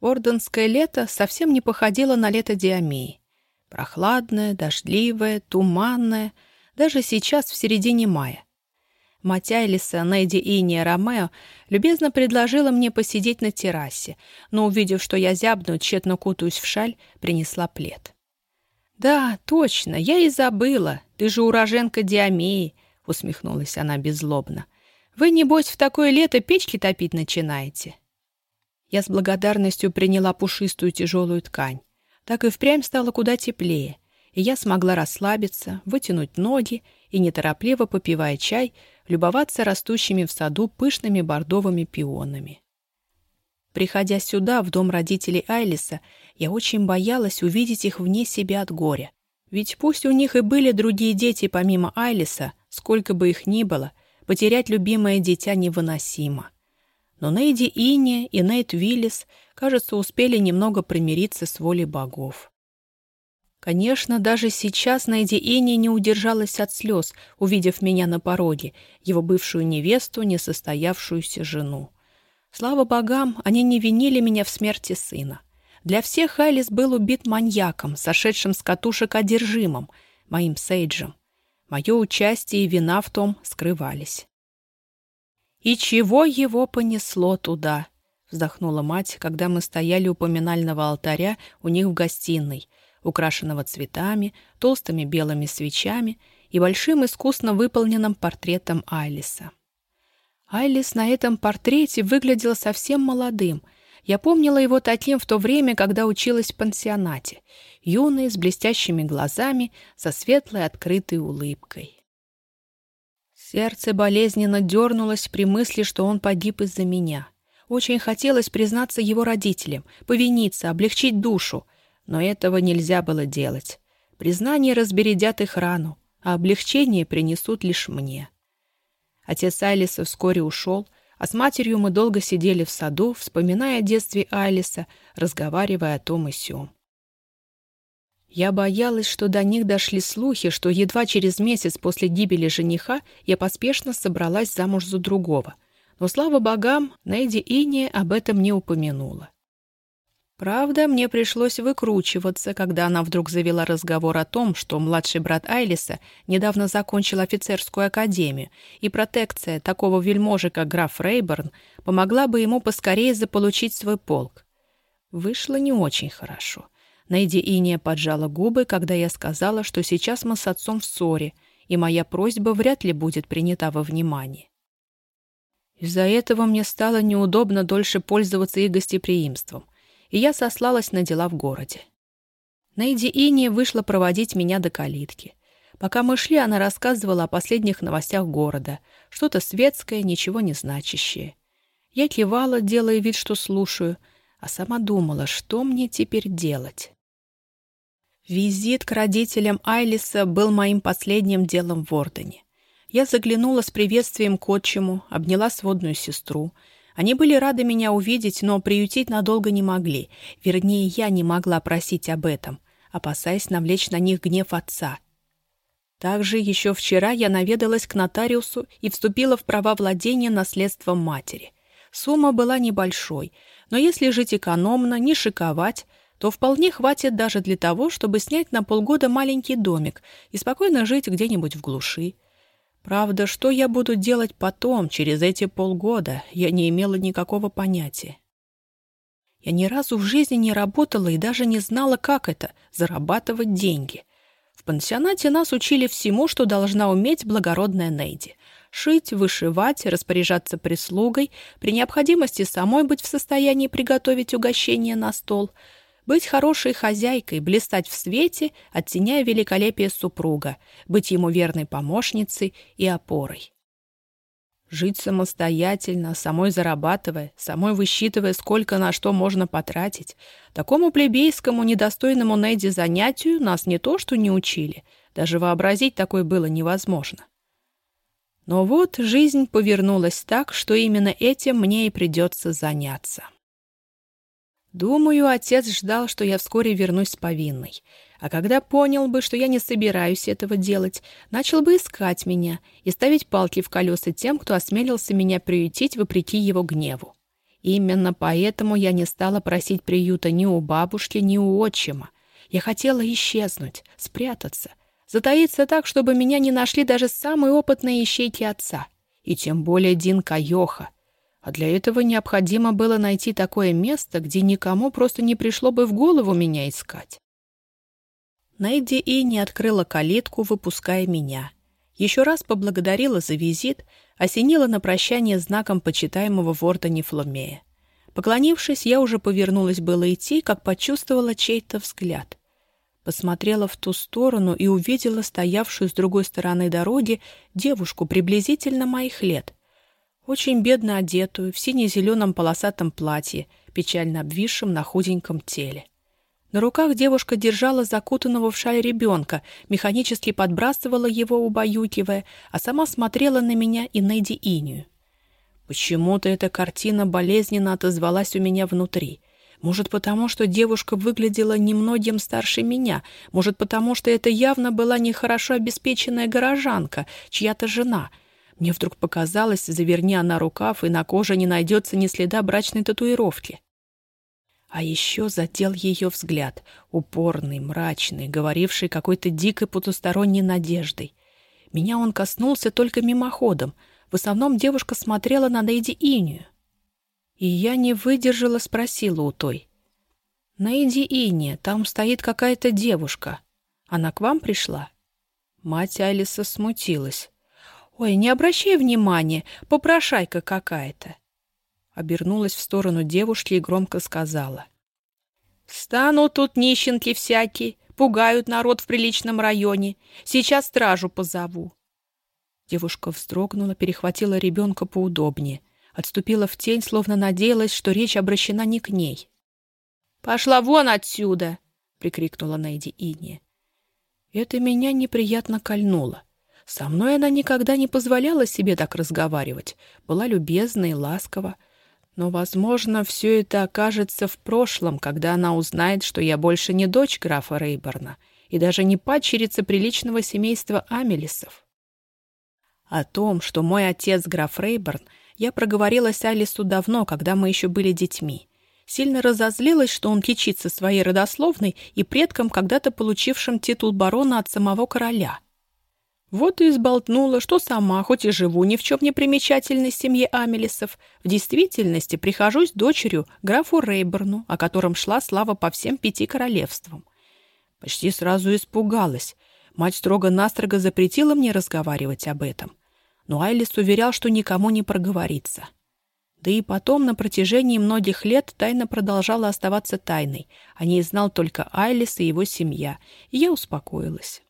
Орденское лето совсем не походило на лето Диамии. Прохладное, дождливое, туманное, даже сейчас, в середине мая. Мать Айлиса, Нэйди Иния Ромео, любезно предложила мне посидеть на террасе, но, увидев, что я зябну, тщетно кутаюсь в шаль, принесла плед. «Да, точно, я и забыла. Ты же уроженка Диамеи», — усмехнулась она беззлобно. «Вы, небось, в такое лето печки топить начинаете?» Я с благодарностью приняла пушистую тяжелую ткань. Так и впрямь стало куда теплее, и я смогла расслабиться, вытянуть ноги и, неторопливо попивая чай, любоваться растущими в саду пышными бордовыми пионами. Приходя сюда, в дом родителей Айлиса, я очень боялась увидеть их вне себя от горя. Ведь пусть у них и были другие дети помимо Айлиса, сколько бы их ни было, потерять любимое дитя невыносимо. Но Нейди Инни и Нейт Виллис, кажется, успели немного примириться с волей богов. Конечно, даже сейчас Найди Инни не удержалась от слез, увидев меня на пороге, его бывшую невесту, несостоявшуюся жену. Слава богам, они не винили меня в смерти сына. Для всех Айлис был убит маньяком, сошедшим с катушек одержимым, моим Сейджем. Мое участие и вина в том скрывались. «И чего его понесло туда?» — вздохнула мать, когда мы стояли у поминального алтаря у них в гостиной, украшенного цветами, толстыми белыми свечами и большим искусно выполненным портретом Айлиса. Айлис на этом портрете выглядел совсем молодым. Я помнила его таким в то время, когда училась в пансионате, юный, с блестящими глазами, со светлой открытой улыбкой. Сердце болезненно дернулось при мысли, что он погиб из-за меня. Очень хотелось признаться его родителям, повиниться, облегчить душу, но этого нельзя было делать. Признание разбередят их рану, а облегчение принесут лишь мне. Отец Айлиса вскоре ушел, а с матерью мы долго сидели в саду, вспоминая о детстве Айлиса, разговаривая о том и сём. Я боялась, что до них дошли слухи, что едва через месяц после гибели жениха я поспешно собралась замуж за другого. Но, слава богам, Нэйди Иния об этом не упомянула. Правда, мне пришлось выкручиваться, когда она вдруг завела разговор о том, что младший брат Айлиса недавно закончил офицерскую академию, и протекция такого вельможи, как граф Рейборн, помогла бы ему поскорее заполучить свой полк. Вышло не очень хорошо. Найди Иния поджала губы, когда я сказала, что сейчас мы с отцом в ссоре, и моя просьба вряд ли будет принята во внимание. Из-за этого мне стало неудобно дольше пользоваться их гостеприимством, и я сослалась на дела в городе. Найди Иния вышла проводить меня до калитки. Пока мы шли, она рассказывала о последних новостях города, что-то светское, ничего не значащее. Я кивала, делая вид, что слушаю, а сама думала, что мне теперь делать. Визит к родителям Айлиса был моим последним делом в Ордене. Я заглянула с приветствием к отчиму, обняла сводную сестру. Они были рады меня увидеть, но приютить надолго не могли. Вернее, я не могла просить об этом, опасаясь навлечь на них гнев отца. Также еще вчера я наведалась к нотариусу и вступила в права владения наследством матери. Сумма была небольшой, но если жить экономно, не шиковать, то вполне хватит даже для того, чтобы снять на полгода маленький домик и спокойно жить где-нибудь в глуши. Правда, что я буду делать потом, через эти полгода, я не имела никакого понятия. Я ни разу в жизни не работала и даже не знала, как это — зарабатывать деньги. В пансионате нас учили всему, что должна уметь благородная Нейди. Шить, вышивать, распоряжаться прислугой, при необходимости самой быть в состоянии приготовить угощение на стол — быть хорошей хозяйкой, блистать в свете, оттеняя великолепие супруга, быть ему верной помощницей и опорой. Жить самостоятельно, самой зарабатывая, самой высчитывая, сколько на что можно потратить. Такому плебейскому, недостойному Неди занятию нас не то что не учили, даже вообразить такое было невозможно. Но вот жизнь повернулась так, что именно этим мне и придется заняться. Думаю, отец ждал, что я вскоре вернусь с повинной. А когда понял бы, что я не собираюсь этого делать, начал бы искать меня и ставить палки в колеса тем, кто осмелился меня приютить вопреки его гневу. Именно поэтому я не стала просить приюта ни у бабушки, ни у отчима. Я хотела исчезнуть, спрятаться, затаиться так, чтобы меня не нашли даже самые опытные ищейки отца, и тем более Дин Кайоха. А для этого необходимо было найти такое место, где никому просто не пришло бы в голову меня искать. Найди и не открыла калитку, выпуская меня. Еще раз поблагодарила за визит, осенила на прощание знаком почитаемого ворда Нефломея. Поклонившись, я уже повернулась было идти, как почувствовала чей-то взгляд. Посмотрела в ту сторону и увидела стоявшую с другой стороны дороги девушку приблизительно моих лет. Очень бедно одетую, в сине-зеленом полосатом платье, печально обвисшем на худеньком теле. На руках девушка держала закутанного в шаль ребенка, механически подбрасывала его, убаюкивая, а сама смотрела на меня и Нэйди Инию. Почему-то эта картина болезненно отозвалась у меня внутри. Может, потому что девушка выглядела немногим старше меня, может, потому что это явно была нехорошо обеспеченная горожанка, чья-то жена. Мне вдруг показалось, заверни она рукав, и на коже не найдется ни следа брачной татуировки. А еще задел ее взгляд, упорный, мрачный, говоривший какой-то дикой потусторонней надеждой. Меня он коснулся только мимоходом. В основном девушка смотрела на Нейди Инию. И я не выдержала, спросила у той. «Нейди Иния, там стоит какая-то девушка. Она к вам пришла?» Мать Алиса смутилась. «Ой, не обращай внимания, попрошайка какая-то обернулась в сторону девушки и громко сказала. «Станут тут нищенки всякие, пугают народ в приличном районе. Сейчас стражу позову». Девушка вздрогнула, перехватила ребенка поудобнее, отступила в тень, словно надеялась, что речь обращена не к ней. «Пошла вон отсюда!» — прикрикнула Найди Ине. Это меня неприятно кольнуло. Со мной она никогда не позволяла себе так разговаривать, была любезна и ласкова, но, возможно, все это окажется в прошлом, когда она узнает, что я больше не дочь графа Рейборна и даже не падчерица приличного семейства Амелисов. О том, что мой отец граф Рейборн, я проговорилась Алису давно, когда мы еще были детьми. Сильно разозлилась, что он кичится своей родословной и предком, когда-то получившим титул барона от самого короля — вот и изболтнула, что сама, хоть и живу ни в чем не примечательной семье Амелисов, в действительности прихожусь дочерью графу Рейберну, о котором шла слава по всем пяти королевствам. Почти сразу испугалась. Мать строго-настрого запретила мне разговаривать об этом. Но Айлис уверял, что никому не проговорится. Да и потом на протяжении многих лет тайна продолжала оставаться тайной. О ней знал только Айлис и его семья, и я успокоилась.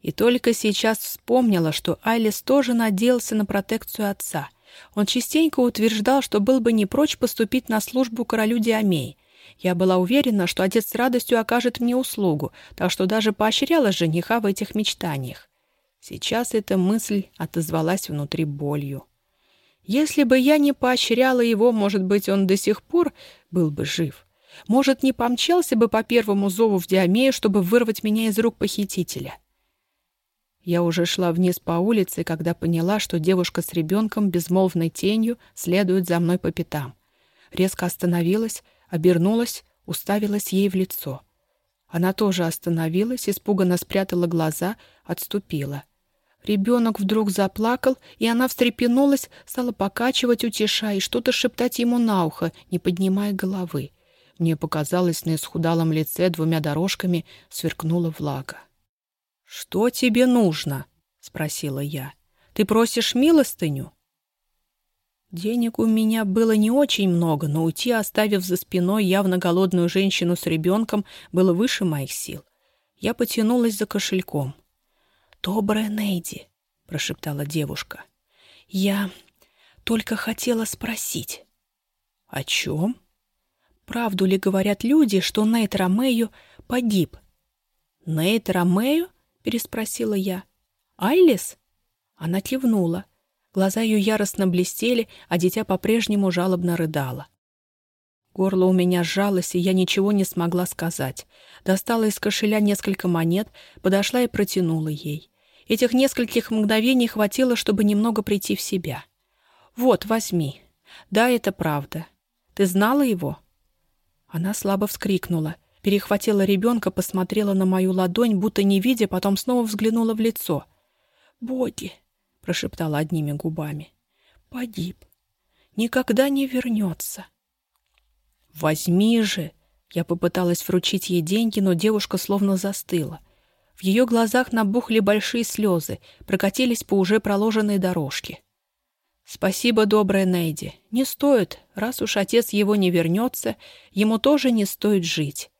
И только сейчас вспомнила, что Айлис тоже надеялся на протекцию отца. Он частенько утверждал, что был бы не прочь поступить на службу королю Диамей. Я была уверена, что отец с радостью окажет мне услугу, так что даже поощряла жениха в этих мечтаниях. Сейчас эта мысль отозвалась внутри болью. Если бы я не поощряла его, может быть, он до сих пор был бы жив. Может, не помчался бы по первому зову в Диамею, чтобы вырвать меня из рук похитителя. Я уже шла вниз по улице, когда поняла, что девушка с ребенком безмолвной тенью следует за мной по пятам. Резко остановилась, обернулась, уставилась ей в лицо. Она тоже остановилась, испуганно спрятала глаза, отступила. Ребенок вдруг заплакал, и она встрепенулась, стала покачивать, утешая, и что-то шептать ему на ухо, не поднимая головы. Мне показалось, на исхудалом лице двумя дорожками сверкнула влага. «Что тебе нужно?» — спросила я. «Ты просишь милостыню?» Денег у меня было не очень много, но уйти, оставив за спиной явно голодную женщину с ребенком, было выше моих сил. Я потянулась за кошельком. «Добрая Нейди», — прошептала девушка. «Я только хотела спросить». «О чем?» «Правду ли говорят люди, что Нейт Ромею погиб?» «Нейт Ромею?» Переспросила я. «Айлис?» Она кивнула. Глаза ее яростно блестели, а дитя по-прежнему жалобно рыдало. Горло у меня сжалось, и я ничего не смогла сказать. Достала из кошеля несколько монет, подошла и протянула ей. Этих нескольких мгновений хватило, чтобы немного прийти в себя. «Вот, возьми. Да, это правда. Ты знала его?» Она слабо вскрикнула, перехватила ребенка, посмотрела на мою ладонь, будто не видя, потом снова взглянула в лицо. «Боги!» — прошептала одними губами. «Погиб. Никогда не вернется». «Возьми же!» Я попыталась вручить ей деньги, но девушка словно застыла. В ее глазах набухли большие слезы, прокатились по уже проложенной дорожке. «Спасибо, добрая Нейди. Не стоит. Раз уж отец его не вернется, ему тоже не стоит жить».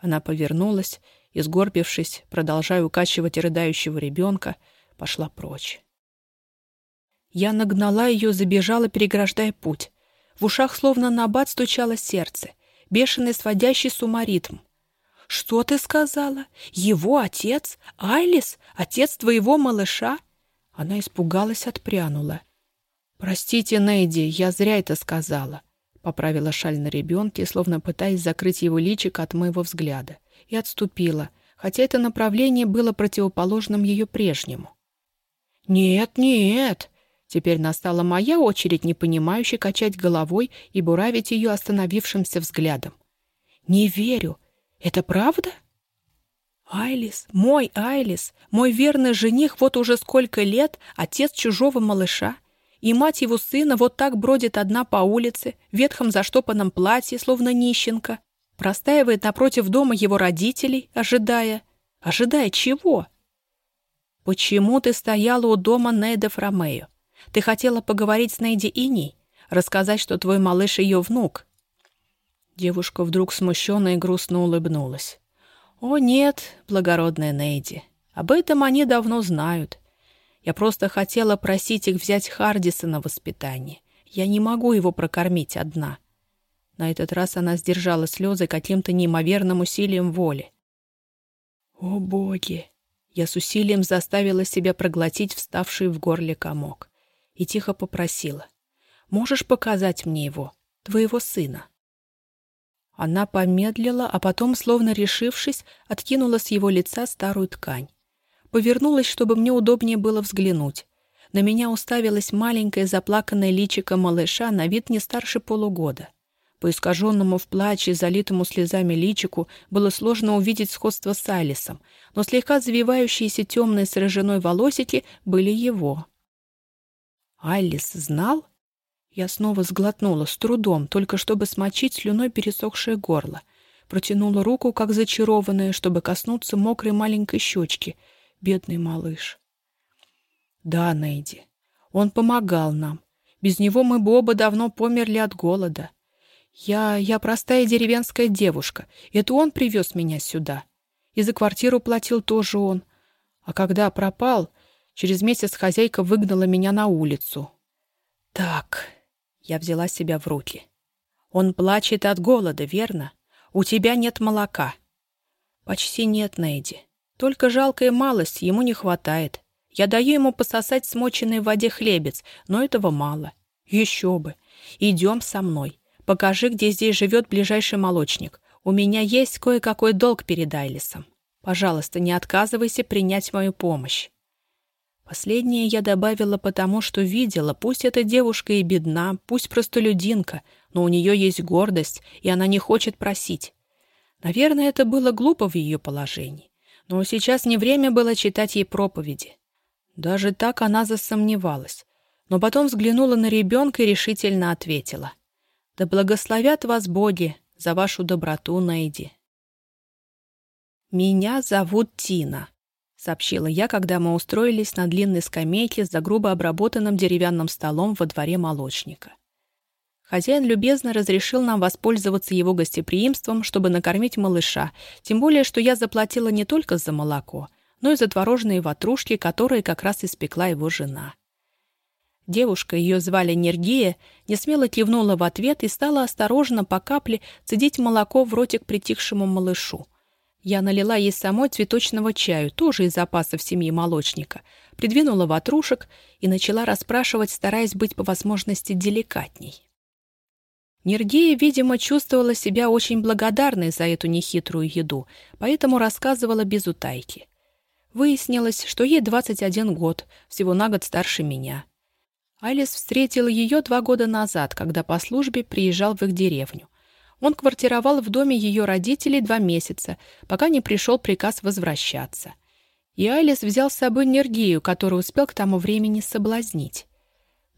Она повернулась и, сгорбившись, продолжая укачивать рыдающего ребенка, пошла прочь. Я нагнала ее, забежала, переграждая путь. В ушах словно набат стучало сердце, бешеный сводящий с ума ритм. «Что ты сказала? Его отец? Айлис? Отец твоего малыша?» Она испугалась, отпрянула. «Простите, Нейди, я зря это сказала», — поправила шаль на ребенке, словно пытаясь закрыть его личико от моего взгляда, и отступила, хотя это направление было противоположным ее прежнему. «Нет, нет!» Теперь настала моя очередь непонимающе качать головой и буравить ее остановившимся взглядом. «Не верю. Это правда?» «Айлис, мой Айлис, мой верный жених вот уже сколько лет, отец чужого малыша, и мать его сына вот так бродит одна по улице, в ветхом заштопанном платье, словно нищенка, простаивает напротив дома его родителей, ожидая... Ожидая чего? Почему ты стояла у дома Нейда Ромео? Ты хотела поговорить с Нейди Иней? Рассказать, что твой малыш ее внук?» Девушка вдруг смущенно и грустно улыбнулась. «О, нет, благородная Нейди, об этом они давно знают. Я просто хотела просить их взять Хардиса на воспитание. Я не могу его прокормить одна». На этот раз она сдержала слезы каким-то неимоверным усилием воли. «О, боги!» Я с усилием заставила себя проглотить вставший в горле комок и тихо попросила. «Можешь показать мне его, твоего сына?» Она помедлила, а потом, словно решившись, откинула с его лица старую ткань. Повернулась, чтобы мне удобнее было взглянуть. На меня уставилась маленькая заплаканная личико малыша на вид не старше полугода. По искаженному в плаче, залитому слезами личику было сложно увидеть сходство с Алисом, но слегка завивающиеся темные с рыжиной волосики были его. Алис знал? Я снова сглотнула с трудом, только чтобы смочить слюной пересохшее горло. Протянула руку, как зачарованная, чтобы коснуться мокрой маленькой щечки — бедный малыш. Да, Нейди, он помогал нам. Без него мы бы оба давно померли от голода. Я... я простая деревенская девушка. Это он привез меня сюда. И за квартиру платил тоже он. А когда пропал, через месяц хозяйка выгнала меня на улицу. Так, я взяла себя в руки. Он плачет от голода, верно? У тебя нет молока. Почти нет, Нейди. Только жалкая малость ему не хватает. Я даю ему пососать смоченный в воде хлебец, но этого мало. Еще бы. Идем со мной. Покажи, где здесь живет ближайший молочник. У меня есть кое-какой долг перед Айлисом. Пожалуйста, не отказывайся принять мою помощь. Последнее я добавила потому, что видела, пусть эта девушка и бедна, пусть простолюдинка, но у нее есть гордость, и она не хочет просить. Наверное, это было глупо в ее положении. Но сейчас не время было читать ей проповеди. Даже так она засомневалась. Но потом взглянула на ребенка и решительно ответила. «Да благословят вас боги за вашу доброту, Найди». «Меня зовут Тина», — сообщила я, когда мы устроились на длинной скамейке за грубо обработанным деревянным столом во дворе молочника. Хозяин любезно разрешил нам воспользоваться его гостеприимством, чтобы накормить малыша, тем более, что я заплатила не только за молоко, но и за творожные ватрушки, которые как раз испекла его жена. Девушка, ее звали Нергия, несмело кивнула в ответ и стала осторожно по капле цедить молоко в ротик притихшему малышу. Я налила ей самой цветочного чаю, тоже из запасов семьи молочника, придвинула ватрушек и начала расспрашивать, стараясь быть по возможности деликатней. Нергея, видимо, чувствовала себя очень благодарной за эту нехитрую еду, поэтому рассказывала без утайки. Выяснилось, что ей 21 год, всего на год старше меня. Алис встретила ее два года назад, когда по службе приезжал в их деревню. Он квартировал в доме ее родителей два месяца, пока не пришел приказ возвращаться. И Алис взял с собой Нергию, которую успел к тому времени соблазнить.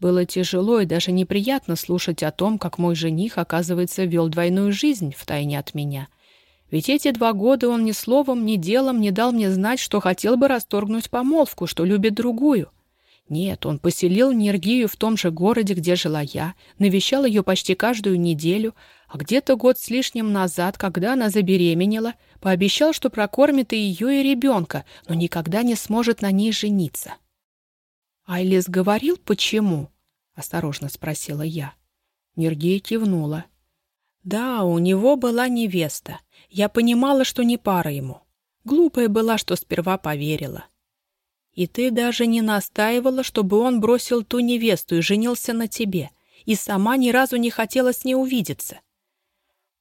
Было тяжело и даже неприятно слушать о том, как мой жених, оказывается, вел двойную жизнь втайне от меня. Ведь эти два года он ни словом, ни делом не дал мне знать, что хотел бы расторгнуть помолвку, что любит другую. Нет, он поселил Нергию в том же городе, где жила я, навещал ее почти каждую неделю, а где-то год с лишним назад, когда она забеременела, пообещал, что прокормит и ее, и ребенка, но никогда не сможет на ней жениться. Айлис говорил, почему? — осторожно спросила я. Нергия кивнула. «Да, у него была невеста. Я понимала, что не пара ему. Глупая была, что сперва поверила. И ты даже не настаивала, чтобы он бросил ту невесту и женился на тебе, и сама ни разу не хотела с ней увидеться.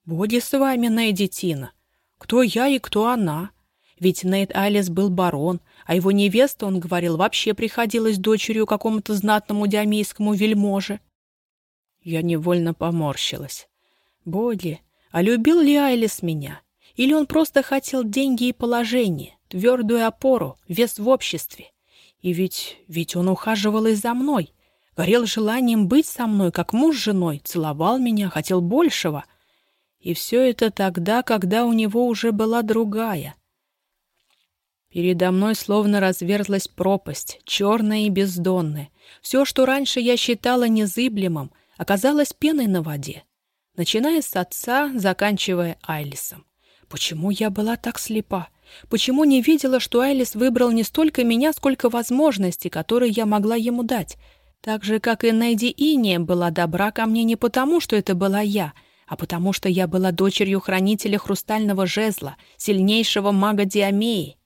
Боди с вами, Нейди Тина. Кто я и кто она? Ведь Нейт Алис был барон, а его невеста, он говорил, вообще приходилась дочерью какому-то знатному диамейскому вельможе. Я невольно поморщилась. Боди, а любил ли Айлис меня? Или он просто хотел деньги и положение, твердую опору, вес в обществе? И ведь, ведь он ухаживал и за мной, горел желанием быть со мной, как муж с женой, целовал меня, хотел большего. И все это тогда, когда у него уже была другая — Передо мной словно разверзлась пропасть, черная и бездонная. Все, что раньше я считала незыблемым, оказалось пеной на воде. Начиная с отца, заканчивая Айлисом. Почему я была так слепа? Почему не видела, что Айлис выбрал не столько меня, сколько возможностей, которые я могла ему дать? Так же, как и Нэдди Иния была добра ко мне не потому, что это была я, а потому что я была дочерью хранителя хрустального жезла, сильнейшего мага Диамеи.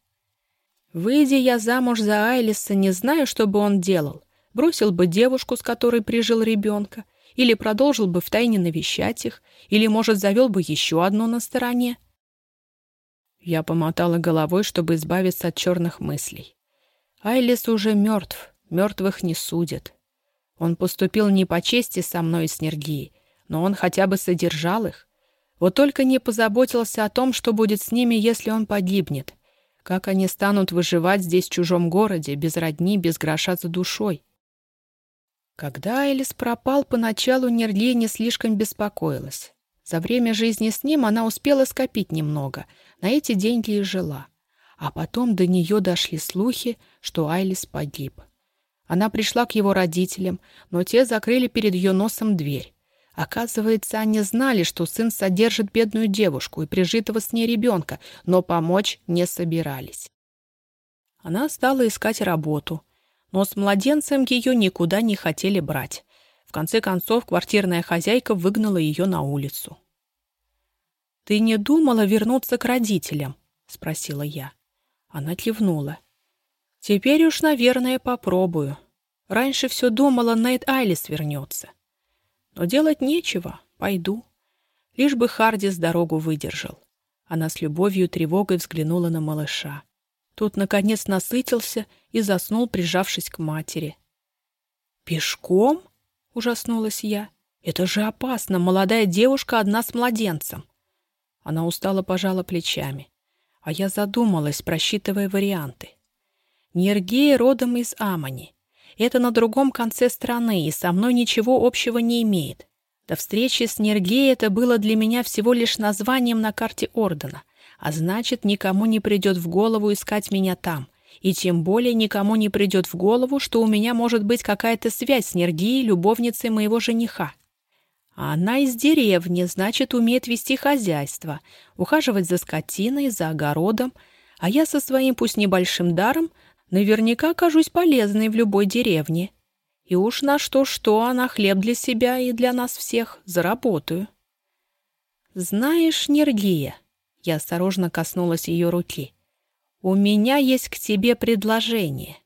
Выйдя я замуж за Айлиса, не знаю, что бы он делал. Бросил бы девушку, с которой прижил ребенка, или продолжил бы втайне навещать их, или, может, завел бы еще одно на стороне. Я помотала головой, чтобы избавиться от черных мыслей. Айлис уже мертв, мертвых не судят. Он поступил не по чести со мной и с Нергией, но он хотя бы содержал их. Вот только не позаботился о том, что будет с ними, если он погибнет, как они станут выживать здесь в чужом городе, без родни, без гроша за душой? Когда Элис пропал, поначалу Нерли не слишком беспокоилась. За время жизни с ним она успела скопить немного, на эти деньги и жила. А потом до нее дошли слухи, что Айлис погиб. Она пришла к его родителям, но те закрыли перед ее носом дверь. Оказывается, они знали, что сын содержит бедную девушку и прижитого с ней ребенка, но помочь не собирались. Она стала искать работу, но с младенцем ее никуда не хотели брать. В конце концов, квартирная хозяйка выгнала ее на улицу. «Ты не думала вернуться к родителям?» — спросила я. Она кивнула. «Теперь уж, наверное, попробую. Раньше все думала, Найт Айлис вернется. Но делать нечего, пойду. Лишь бы Хардис дорогу выдержал. Она с любовью и тревогой взглянула на малыша. Тут, наконец, насытился и заснул, прижавшись к матери. «Пешком?» — ужаснулась я. «Это же опасно, молодая девушка одна с младенцем». Она устало пожала плечами. А я задумалась, просчитывая варианты. Нергея родом из Амани. Это на другом конце страны и со мной ничего общего не имеет. До встречи с Нергей это было для меня всего лишь названием на карте Ордена, а значит, никому не придет в голову искать меня там. И тем более никому не придет в голову, что у меня может быть какая-то связь с Нергией, любовницей моего жениха. А она из деревни, значит, умеет вести хозяйство, ухаживать за скотиной, за огородом, а я со своим пусть небольшим даром Наверняка окажусь полезной в любой деревне. И уж на что-что, она хлеб для себя и для нас всех заработаю. Знаешь, Нергия, я осторожно коснулась ее руки, у меня есть к тебе предложение.